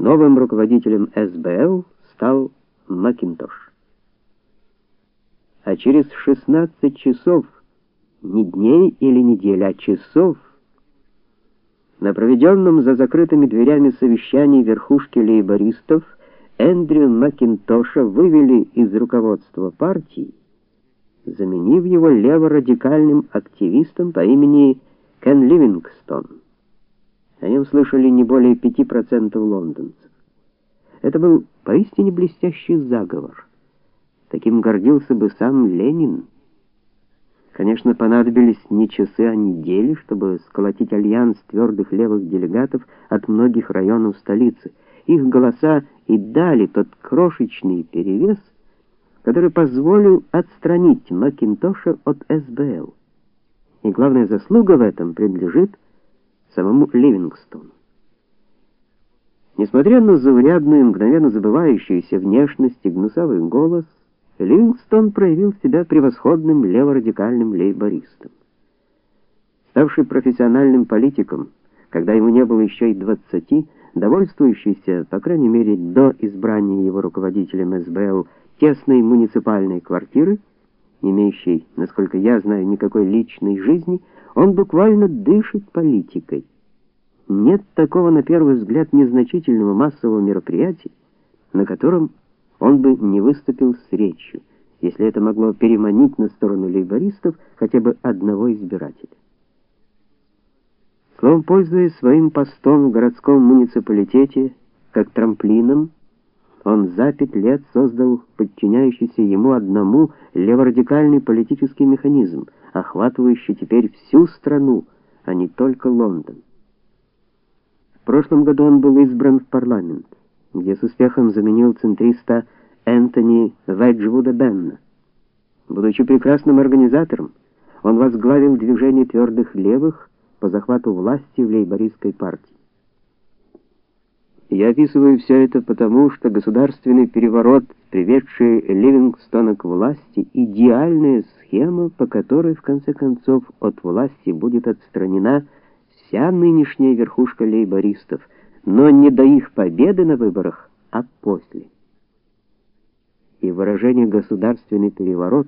Новым руководителем СБЛ стал Макинтош. А через 16 часов, не дней или недель, а часов, на проведенном за закрытыми дверями совещании верхушки лейбористов Эндрю Макинтоша вывели из руководства партии, заменив его леворадикальным активистом по имени Кен Ливингстон. О нем слышали не более 5% лондонцев. Это был поистине блестящий заговор. Таким гордился бы сам Ленин. Конечно, понадобились не часы, а недели, чтобы сколотить альянс твердых левых делегатов от многих районов столицы. Их голоса и дали тот крошечный перевес, который позволил отстранить Макинтоша от СБЛ. И главная заслуга в этом принадлежит самому Ливингстону. Несмотря на заурядную, мгновенно забывающуюся внешность и гнусавый голос, Ливингстон проявил себя превосходным леворадикальным лейбористом. Ставший профессиональным политиком, когда ему не было еще и двадцати, довольствующийся, по крайней мере, до избрания его руководителем СБЛ тесной муниципальной квартиры, не имеющей, насколько я знаю, никакой личной жизни, он буквально дышит политикой. Нет такого на первый взгляд незначительного массового мероприятия, на котором он бы не выступил с речью, если это могло переманить на сторону лейбористов хотя бы одного избирателя. Словом, пользуясь своим постом в городском муниципалитете как трамплином, он за пять лет создал подчиняющийся ему одному леворадикальный политический механизм, охватывающий теперь всю страну, а не только Лондон. В прошлом году он был избран в парламент, где с успехом заменил центриста Энтони Веджвуда Бенна. Будучи прекрасным организатором, он возглавил движение твердых левых по захвату власти в лейбористской партии. Я описываю все это потому, что государственный переворот, приведший Ливингстона к власти, идеальная схема, по которой в конце концов от власти будет отстранена вся нынешняя верхушка лейбористов, но не до их победы на выборах, а после. И выражение государственный переворот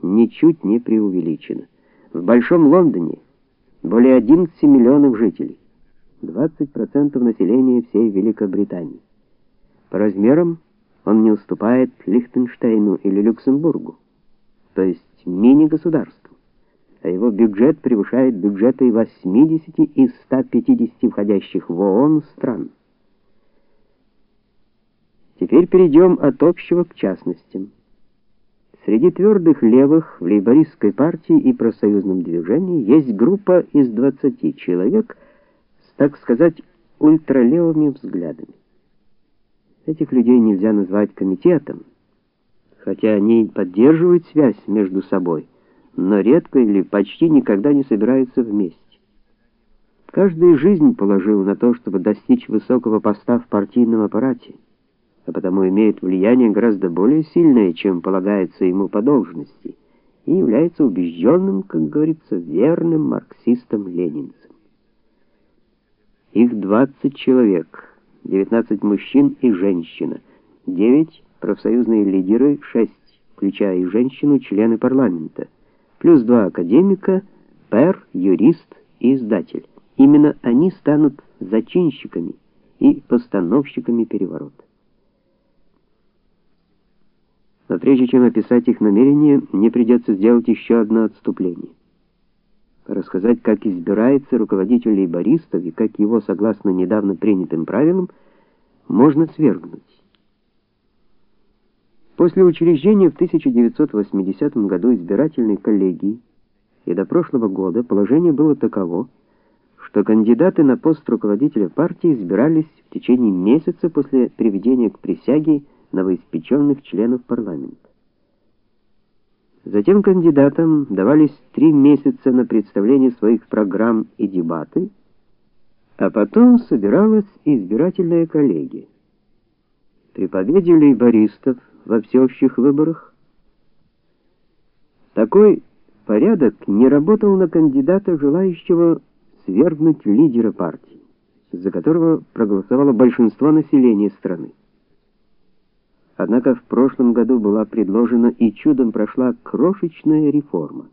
ничуть не преувеличено. В большом Лондоне более 11 миллионов жителей. 20% населения всей Великобритании. По размерам он не уступает Лихтенштейну или Люксембургу, то есть мини-государству. А его бюджет превышает бюджеты 80 из 150 входящих в ООН стран. Теперь перейдем от общего к частностям. Среди твердых левых в лейбористской партии и профсоюзном движении есть группа из 20 человек, так сказать, ультралевыми взглядами. Этих людей нельзя назвать комитетом, хотя они поддерживают связь между собой, но редко или почти никогда не собираются вместе. Каждую жизнь положил на то, чтобы достичь высокого поста в партийном аппарате, а потому имеет влияние гораздо более сильное, чем полагается ему по должности, и является убежденным, как говорится, верным марксистом-ленинцем. Их 20 человек, 19 мужчин и женщина, 9 профсоюзные лидеры, 6, включая и женщину, члены парламента, плюс два академика, пэр, юрист и издатель. Именно они станут зачинщиками и постановщиками переворота. Но прежде чем описать их намерения, мне придется сделать еще одно отступление рассказать, как избирается руководитель лейбористов и как его, согласно недавно принятым правилам, можно свергнуть. После учреждения в 1980 году избирательной коллегии и до прошлого года положение было таково, что кандидаты на пост руководителя партии избирались в течение месяца после приведения к присяге новоиспеченных членов парламента. Затем кандидатам давались три месяца на представление своих программ и дебаты, а потом собиралась избирательная коллегия. При победе лейбористов во всеобщих выборах такой порядок не работал на кандидата, желающего свергнуть лидера партии. за которого проголосовало большинство населения страны. Однако в прошлом году была предложена и чудом прошла крошечная реформа.